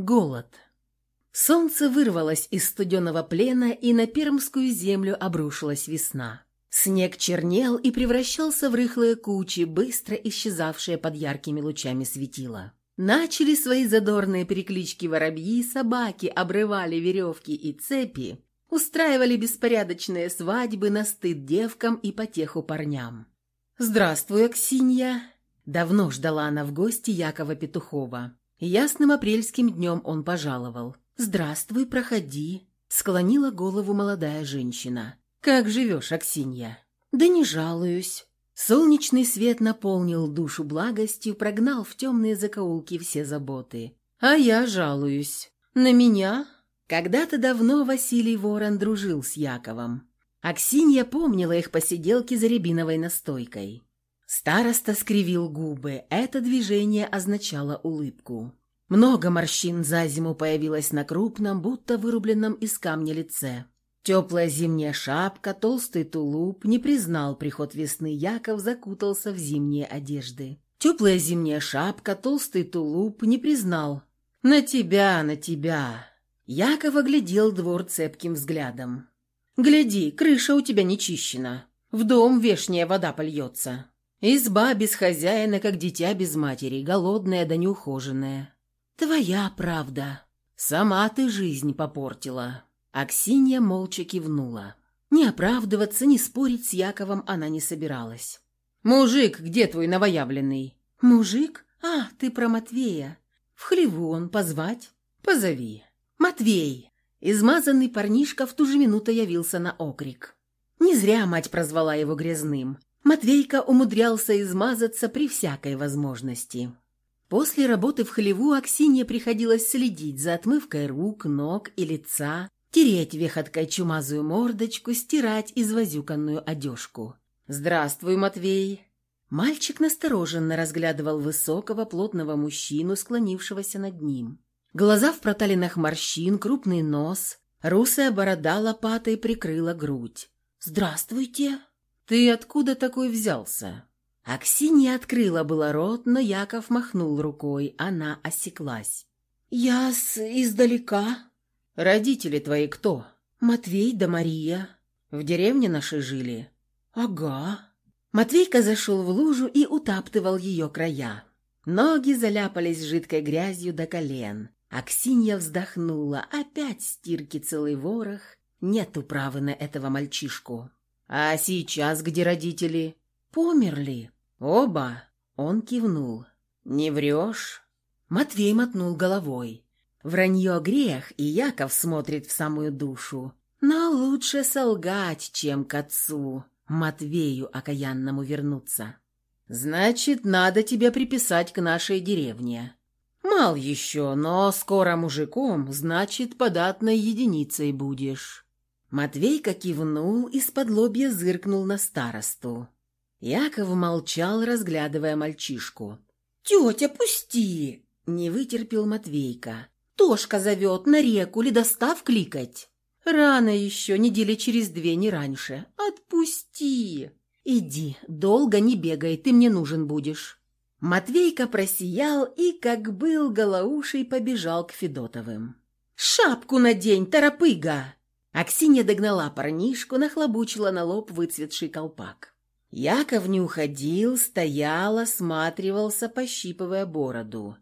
Голод. Солнце вырвалось из студеного плена, и на пермскую землю обрушилась весна. Снег чернел и превращался в рыхлые кучи, быстро исчезавшие под яркими лучами светила. Начали свои задорные переклички воробьи, собаки обрывали веревки и цепи, устраивали беспорядочные свадьбы на стыд девкам и потеху парням. «Здравствуй, Аксинья!» Давно ждала она в гости Якова Петухова. Ясным апрельским днем он пожаловал. «Здравствуй, проходи», — склонила голову молодая женщина. «Как живешь, Аксинья?» «Да не жалуюсь». Солнечный свет наполнил душу благостью, прогнал в темные закоулки все заботы. «А я жалуюсь. На меня?» Когда-то давно Василий Ворон дружил с Яковом. Аксинья помнила их посиделки за рябиновой настойкой. Староста скривил губы. Это движение означало улыбку. Много морщин за зиму появилось на крупном, будто вырубленном из камня лице. Теплая зимняя шапка, толстый тулуп не признал приход весны. Яков закутался в зимние одежды. Теплая зимняя шапка, толстый тулуп не признал. «На тебя, на тебя!» Яков оглядел двор цепким взглядом. «Гляди, крыша у тебя не чищена. В дом вешняя вода польется. Изба без хозяина, как дитя без матери, голодная да неухоженная. Твоя правда. Сама ты жизнь попортила. Аксинья молча кивнула. Не оправдываться, не спорить с Яковом она не собиралась. «Мужик, где твой новоявленный?» «Мужик? А, ты про Матвея. В хлеву он позвать?» «Позови». «Матвей!» Измазанный парнишка в ту же минуту явился на окрик. Не зря мать прозвала его грязным. Матвейка умудрялся измазаться при всякой возможности. После работы в хлеву Аксинье приходилось следить за отмывкой рук, ног и лица, тереть вехоткой чумазую мордочку, стирать извозюканную одежку. «Здравствуй, Матвей!» Мальчик настороженно разглядывал высокого, плотного мужчину, склонившегося над ним. Глаза в проталинах морщин, крупный нос, русая борода лопатой прикрыла грудь. «Здравствуйте!» «Ты откуда такой взялся?» Аксинья открыла было рот, но Яков махнул рукой, она осеклась. «Я с издалека». «Родители твои кто?» «Матвей да Мария». «В деревне нашей жили?» «Ага». Матвейка зашел в лужу и утаптывал ее края. Ноги заляпались жидкой грязью до колен. Аксинья вздохнула. Опять стирки целый ворох. Нет управы на этого мальчишку. «А сейчас где родители?» «Померли». «Оба?» Он кивнул. «Не врешь?» Матвей мотнул головой. Вранье грех, и Яков смотрит в самую душу. Но лучше солгать, чем к отцу, Матвею окаянному вернуться. «Значит, надо тебя приписать к нашей деревне. Мал еще, но скоро мужиком, значит, податной единицей будешь». Матвейка кивнул и с подлобья зыркнул на старосту. Яков молчал, разглядывая мальчишку. «Тетя, пусти!» — не вытерпел Матвейка. «Тошка зовет на реку ледостав кликать». «Рано еще, недели через две, не раньше. Отпусти!» «Иди, долго не бегай, ты мне нужен будешь». Матвейка просиял и, как был голоушей, побежал к Федотовым. «Шапку надень, торопыга!» Аксинья догнала парнишку, нахлобучила на лоб выцветший колпак. Яков не уходил, стоял, осматривался, пощипывая бороду.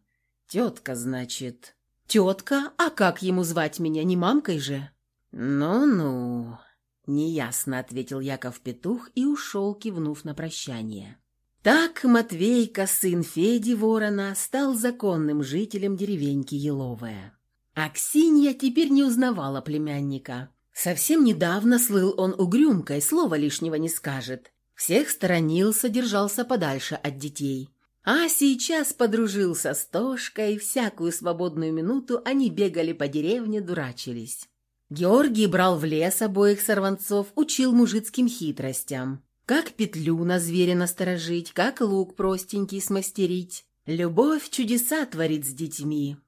«Тетка, значит». «Тетка? А как ему звать меня, не мамкой же?» «Ну-ну», — неясно ответил Яков Петух и ушел, кивнув на прощание. Так Матвейка, сын Феди Ворона, стал законным жителем деревеньки Еловая. Аксинья теперь не узнавала племянника. Совсем недавно слыл он угрюмкой, слова лишнего не скажет. Всех сторонился, держался подальше от детей. А сейчас подружился с Тошкой, всякую свободную минуту они бегали по деревне, дурачились. Георгий брал в лес обоих сорванцов, учил мужицким хитростям. Как петлю на зверя насторожить, как лук простенький смастерить. Любовь чудеса творит с детьми.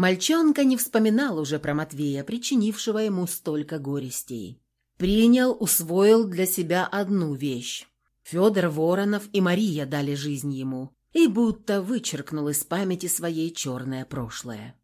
Мальчонка не вспоминал уже про Матвея, причинившего ему столько горестей. Принял, усвоил для себя одну вещь. Федор Воронов и Мария дали жизнь ему, и будто вычеркнул из памяти своей черное прошлое.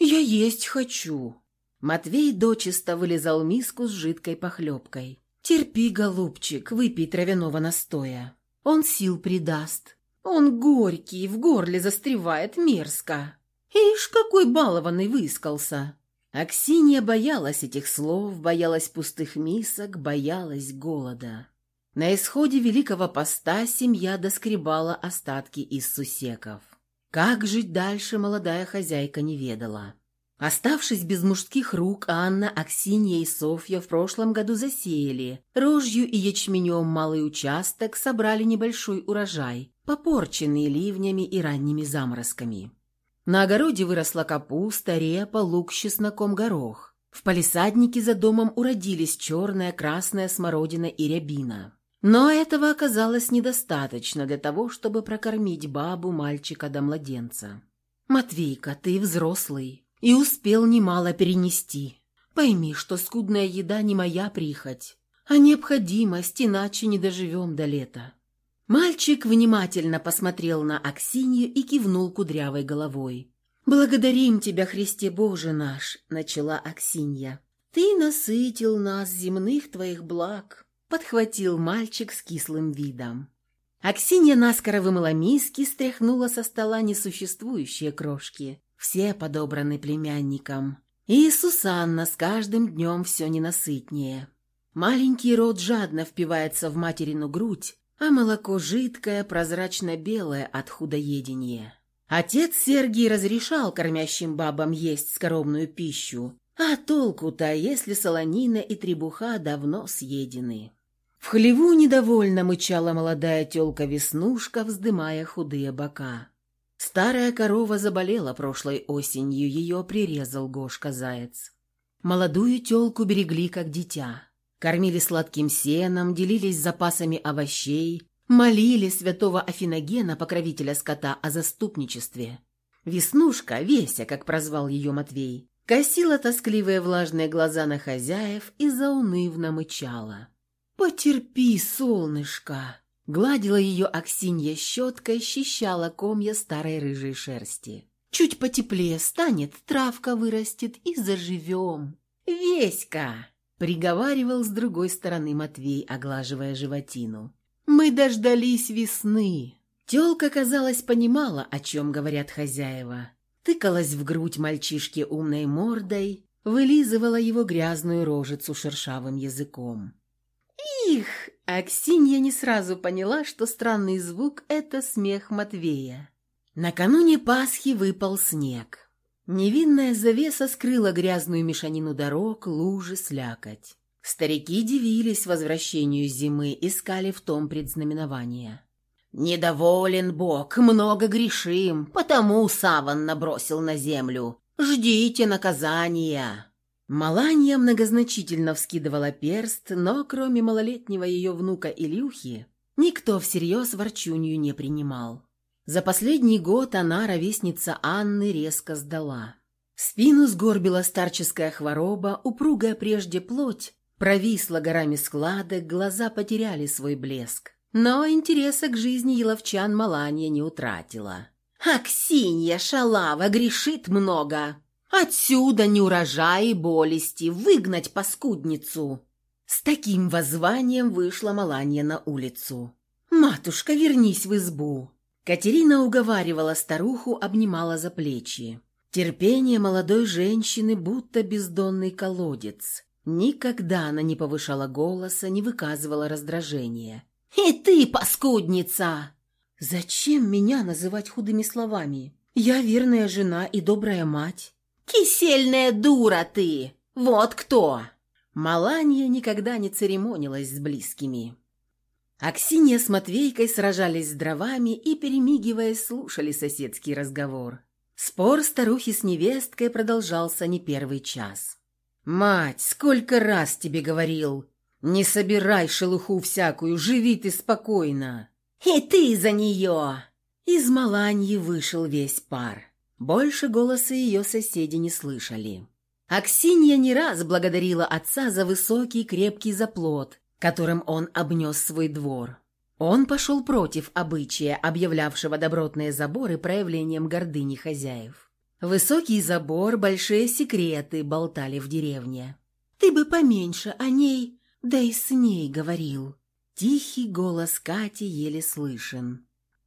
«Я есть хочу». Матвей дочисто вылезал миску с жидкой похлебкой. «Терпи, голубчик, выпей травяного настоя. Он сил придаст. Он горький, в горле застревает мерзко. Ишь, какой балованный выискался!» Аксинья боялась этих слов, боялась пустых мисок, боялась голода. На исходе Великого Поста семья доскребала остатки из сусеков. Как жить дальше молодая хозяйка не ведала. Оставшись без мужских рук, Анна, Аксинья и Софья в прошлом году засеяли. Рожью и ячменем малый участок собрали небольшой урожай, попорченный ливнями и ранними заморозками. На огороде выросла капуста, репа, лук с чесноком, горох. В палисаднике за домом уродились черная, красная смородина и рябина. Но этого оказалось недостаточно для того, чтобы прокормить бабу, мальчика до младенца. «Матвейка, ты взрослый и успел немало перенести. Пойми, что скудная еда не моя прихоть, а необходимость, иначе не доживем до лета». Мальчик внимательно посмотрел на Аксинью и кивнул кудрявой головой. «Благодарим тебя, Христе Боже наш», — начала Аксинья. «Ты насытил нас земных твоих благ, подхватил мальчик с кислым видом. Аксинья наскоро вымыла миски, стряхнула со стола несуществующие крошки. Все подобраны племянником. И Сусанна с каждым днем все ненасытнее. Маленький рот жадно впивается в материну грудь, а молоко жидкое, прозрачно-белое от худоедения. Отец Сергий разрешал кормящим бабам есть скоромную пищу, а толку-то, если солонина и требуха давно съедены. В хлеву недовольно мычала молодая тёлка-веснушка, вздымая худые бока. Старая корова заболела прошлой осенью, ее прирезал Гошка-заяц. Молодую тёлку берегли как дитя. Кормили сладким сеном, делились запасами овощей, молили святого Афиногена, покровителя скота, о заступничестве. Веснушка, Веся, как прозвал ее Матвей, косила тоскливые влажные глаза на хозяев и заунывно мычала. «Потерпи, солнышко!» Гладила ее Аксинья щеткой, счищала комья старой рыжей шерсти. «Чуть потеплее станет, травка вырастет и заживем!» «Веська!» — приговаривал с другой стороны Матвей, оглаживая животину. «Мы дождались весны!» Телка, казалось, понимала, о чем говорят хозяева. Тыкалась в грудь мальчишки умной мордой, вылизывала его грязную рожицу шершавым языком. «Их!» Аксинья не сразу поняла, что странный звук — это смех Матвея. Накануне Пасхи выпал снег. Невинная завеса скрыла грязную мешанину дорог, лужи, слякоть. Старики дивились возвращению зимы, искали в том предзнаменования. «Недоволен Бог, много грешим, потому саван набросил на землю. Ждите наказания!» Маланья многозначительно вскидывала перст, но кроме малолетнего ее внука Илюхи, никто всерьез ворчунью не принимал. За последний год она, ровесница Анны, резко сдала. Спину сгорбила старческая хвороба, упругая прежде плоть, провисла горами складок, глаза потеряли свой блеск. Но интереса к жизни еловчан Маланья не утратила. «Аксинья шалава грешит много!» Отсюда неурожай и болести, выгнать паскудницу. С таким воззванием вышла Маланья на улицу. «Матушка, вернись в избу!» Катерина уговаривала старуху, обнимала за плечи. Терпение молодой женщины будто бездонный колодец. Никогда она не повышала голоса, не выказывала раздражения. «И ты, паскудница!» «Зачем меня называть худыми словами? Я верная жена и добрая мать. «Кисельная дура ты! Вот кто!» Маланья никогда не церемонилась с близкими. Аксинья с Матвейкой сражались с дровами и, перемигиваясь, слушали соседский разговор. Спор старухи с невесткой продолжался не первый час. «Мать, сколько раз тебе говорил! Не собирай шелуху всякую, живи ты спокойно!» «И ты за нее!» Из Маланьи вышел весь пар. Больше голоса ее соседи не слышали. Аксинья не раз благодарила отца за высокий крепкий заплот, которым он обнес свой двор. Он пошел против обычая, объявлявшего добротные заборы проявлением гордыни хозяев. Высокий забор, большие секреты болтали в деревне. «Ты бы поменьше о ней, да и с ней говорил». Тихий голос Кати еле слышен.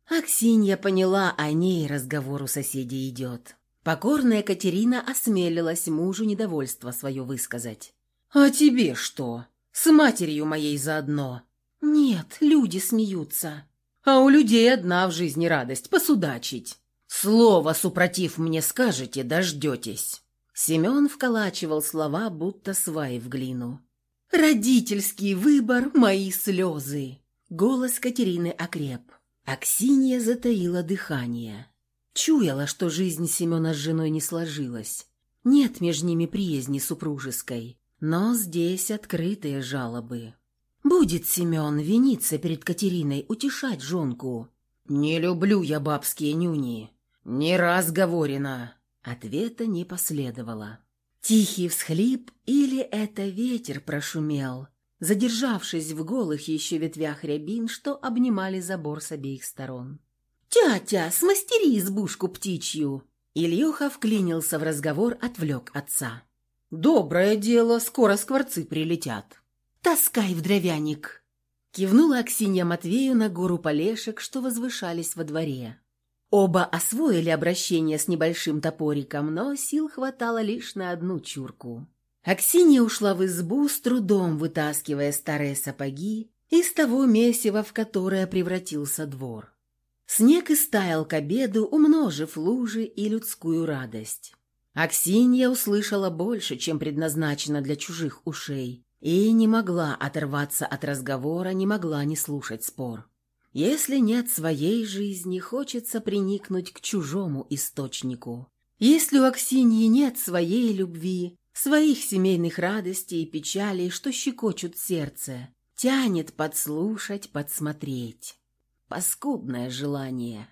Аксинья поняла, о ней разговор у соседей идет. Покорная Катерина осмелилась мужу недовольство свое высказать. «А тебе что? С матерью моей заодно?» «Нет, люди смеются». «А у людей одна в жизни радость – посудачить». «Слово, супротив мне скажете, дождетесь». Семен вколачивал слова, будто сваи в глину. «Родительский выбор – мои слезы!» Голос Катерины окреп. Аксинья затаила дыхание. Чуяла, что жизнь Семена с женой не сложилась. Нет между ними приязни супружеской. Но здесь открытые жалобы. Будет Семен виниться перед Катериной, утешать жонку. «Не люблю я бабские нюни. Не раз говорено». Ответа не последовало. Тихий всхлип или это ветер прошумел, задержавшись в голых еще ветвях рябин, что обнимали забор с обеих сторон. «Тятя, смастери избушку птичью!» Ильюха вклинился в разговор, отвлек отца. «Доброе дело, скоро скворцы прилетят». «Таскай в дровяник!» Кивнула Аксинья Матвею на гору полешек, что возвышались во дворе. Оба освоили обращение с небольшим топориком, но сил хватало лишь на одну чурку. Аксинья ушла в избу, с трудом вытаскивая старые сапоги из того месива, в которое превратился двор. Снег истаял к обеду, умножив лужи и людскую радость. Аксинья услышала больше, чем предназначено для чужих ушей, и не могла оторваться от разговора, не могла не слушать спор. Если нет своей жизни, хочется приникнуть к чужому источнику. Если у Аксиньи нет своей любви, своих семейных радостей и печалей, что щекочут сердце, тянет подслушать, подсмотреть. Паскудное желание.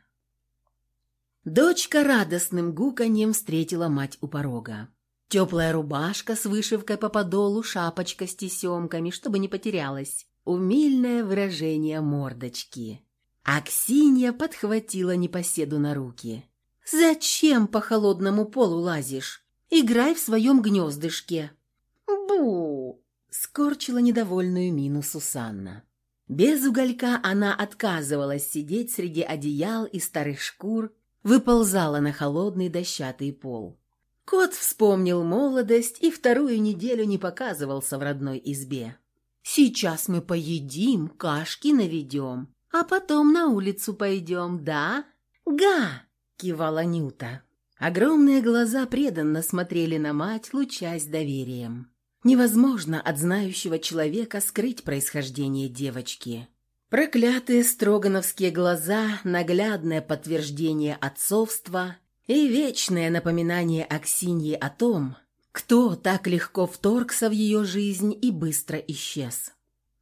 Дочка радостным гуканьем встретила мать у порога. Теплая рубашка с вышивкой по подолу, шапочка с тесемками, чтобы не потерялась умильное выражение мордочки. Аксинья подхватила непоседу на руки. «Зачем по холодному полу лазишь? Играй в своем гнездышке!» «Бу!» — скорчила недовольную мину Сусанна. Без уголька она отказывалась сидеть среди одеял и старых шкур, выползала на холодный дощатый пол. Кот вспомнил молодость и вторую неделю не показывался в родной избе. Сейчас мы поедим, кашки наведем, а потом на улицу пойдем, да?» «Га!» — кивала Нюта. Огромные глаза преданно смотрели на мать, лучась доверием. Невозможно от знающего человека скрыть происхождение девочки. Проклятые строгановские глаза, наглядное подтверждение отцовства и вечное напоминание Аксиньи о том, кто так легко вторгся в ее жизнь и быстро исчез?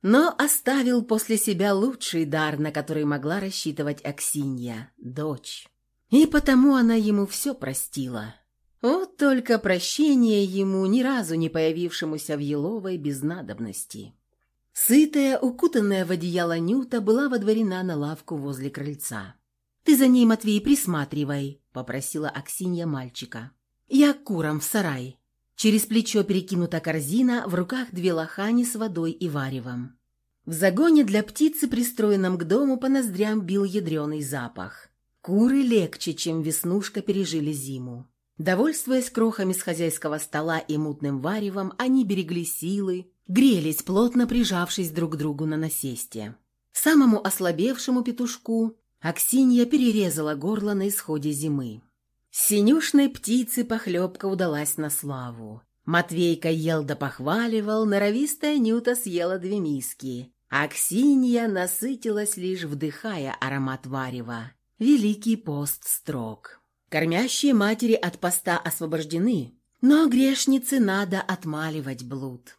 Но оставил после себя лучший дар, на который могла рассчитывать Аксинья – дочь. И потому она ему все простила. Вот только прощение ему, ни разу не появившемуся в Еловой без надобности. Сытая, укутанная в одеяло Нюта была водворена на лавку возле крыльца. «Ты за ней, Матвей, присматривай», – попросила Аксинья мальчика. «Я к курам в сарай. Через плечо перекинута корзина, в руках две лохани с водой и варевом. В загоне для птицы, пристроенном к дому, по ноздрям бил ядреный запах. Куры легче, чем веснушка, пережили зиму. Довольствуясь крохами с хозяйского стола и мутным варевом, они берегли силы, грелись, плотно прижавшись друг к другу на насесте. Самому ослабевшему петушку Аксинья перерезала горло на исходе зимы. Синюшной птице похлебка удалась на славу. Матвейка ел да похваливал, норовистая Нюта съела две миски, а Ксинья насытилась лишь вдыхая аромат варева. Великий пост строг. Кормящие матери от поста освобождены, но грешнице надо отмаливать блуд.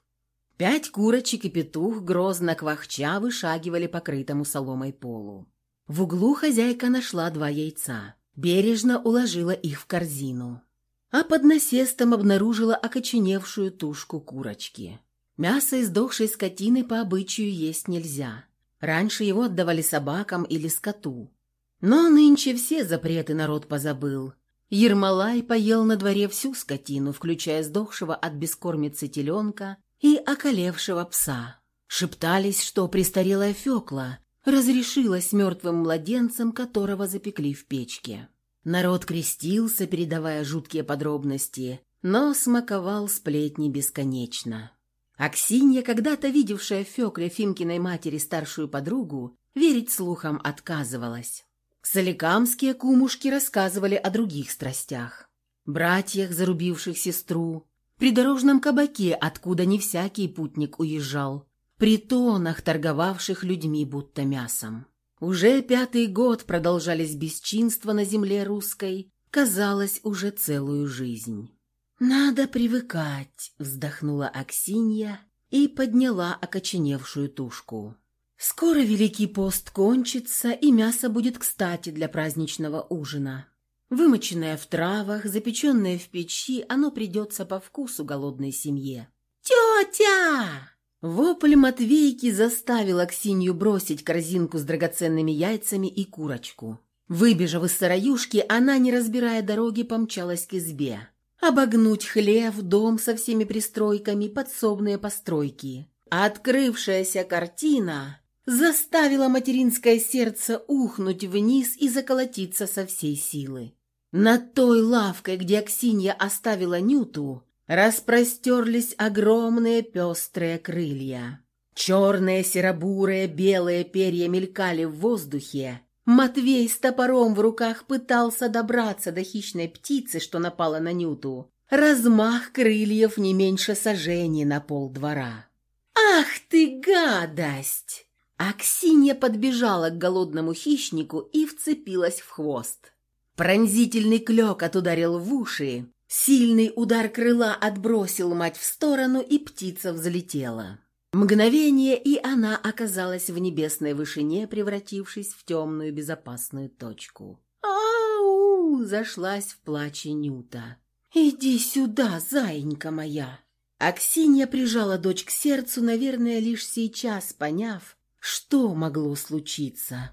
Пять курочек и петух, грозно квахча, вышагивали по крытому соломой полу. В углу хозяйка нашла два яйца бережно уложила их в корзину, а под насестом обнаружила окоченевшую тушку курочки. Мясо издохшей скотины по обычаю есть нельзя. Раньше его отдавали собакам или скоту. Но нынче все запреты народ позабыл. Ермолай поел на дворе всю скотину, включая сдохшего от бескормицы теленка и околевшего пса. Шептались, что престарелая Фёкла разрешилась мертвым младенцем, которого запекли в печке. Народ крестился, передавая жуткие подробности, но смаковал сплетни бесконечно. Аксинья, когда-то видевшая в Фёкле Фимкиной матери старшую подругу, верить слухам отказывалась. Соликамские кумушки рассказывали о других страстях. Братьях, зарубивших сестру, придорожном кабаке, откуда не всякий путник уезжал, притонах, торговавших людьми будто мясом. Уже пятый год продолжались бесчинства на земле русской, казалось, уже целую жизнь. «Надо привыкать», — вздохнула Аксинья и подняла окоченевшую тушку. «Скоро Великий пост кончится, и мясо будет кстати для праздничного ужина. Вымоченное в травах, запеченное в печи, оно придется по вкусу голодной семье». «Тетя!» Вопль Матвейки заставил Аксинью бросить корзинку с драгоценными яйцами и курочку. Выбежав из сыроюшки, она, не разбирая дороги, помчалась к избе. Обогнуть хлев, дом со всеми пристройками, подсобные постройки. Открывшаяся картина заставила материнское сердце ухнуть вниз и заколотиться со всей силы. Над той лавкой, где Аксинья оставила Нюту, распростерлись огромные пестрые крылья. Черные, серобурые, белые перья мелькали в воздухе. Матвей с топором в руках пытался добраться до хищной птицы, что напала на Нюту. Размах крыльев не меньше сожжений на пол двора. «Ах ты гадость!» Аксинья подбежала к голодному хищнику и вцепилась в хвост. Пронзительный клёкот ударил в уши, Сильный удар крыла отбросил мать в сторону, и птица взлетела. Мгновение, и она оказалась в небесной вышине, превратившись в темную безопасную точку. «Ау!» – зашлась в плаче Нюта. «Иди сюда, заинька моя!» Аксинья прижала дочь к сердцу, наверное, лишь сейчас поняв, что могло случиться.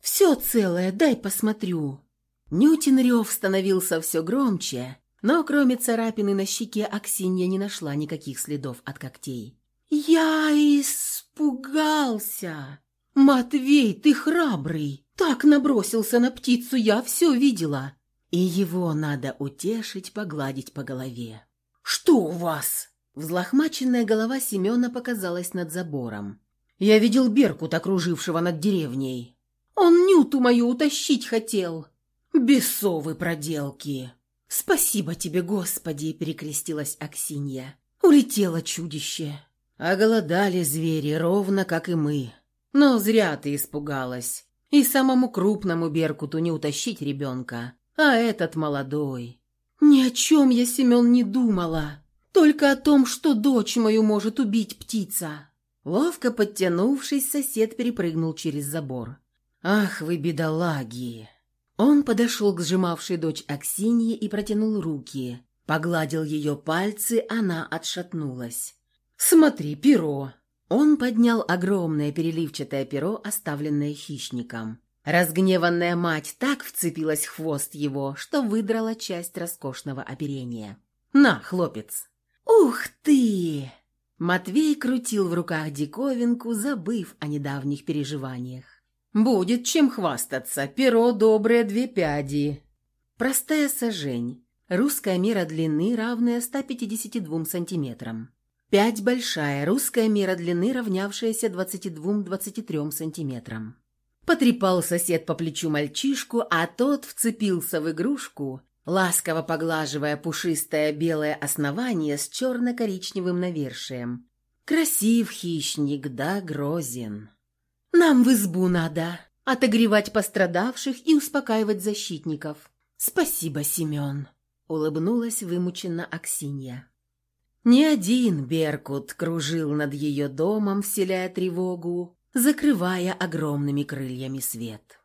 «Все целое, дай посмотрю». Нютин рев становился все громче, но кроме царапины на щеке Аксинья не нашла никаких следов от когтей. «Я испугался! Матвей, ты храбрый! Так набросился на птицу, я все видела!» И его надо утешить, погладить по голове. «Что у вас?» Взлохмаченная голова Семена показалась над забором. «Я видел Беркут, окружившего над деревней. Он Нюту мою утащить хотел!» «Бесовы проделки!» «Спасибо тебе, Господи!» – перекрестилась Аксинья. «Улетело чудище!» Оголодали звери, ровно как и мы. Но зря ты испугалась. И самому крупному Беркуту не утащить ребенка, а этот молодой. Ни о чем я, Семен, не думала. Только о том, что дочь мою может убить птица. Ловко подтянувшись, сосед перепрыгнул через забор. «Ах вы, бедолаги!» Он подошел к сжимавшей дочь Аксиньи и протянул руки. Погладил ее пальцы, она отшатнулась. «Смотри, перо!» Он поднял огромное переливчатое перо, оставленное хищником. Разгневанная мать так вцепилась в хвост его, что выдрала часть роскошного оперения. «На, хлопец!» «Ух ты!» Матвей крутил в руках диковинку, забыв о недавних переживаниях. Будет чем хвастаться. Перо доброе две пяди. Простая сажень. Русская мера длины, равная 152 сантиметрам. Пять большая. Русская мера длины, равнявшаяся 22-23 сантиметрам. Потрепал сосед по плечу мальчишку, а тот вцепился в игрушку, ласково поглаживая пушистое белое основание с черно-коричневым навершием. Красив хищник, да грозен. Нам в избу надо отогревать пострадавших и успокаивать защитников. Спасибо, Семен, улыбнулась вымученно Аксинья. Ни один беркут кружил над ее домом, вселяя тревогу, закрывая огромными крыльями свет.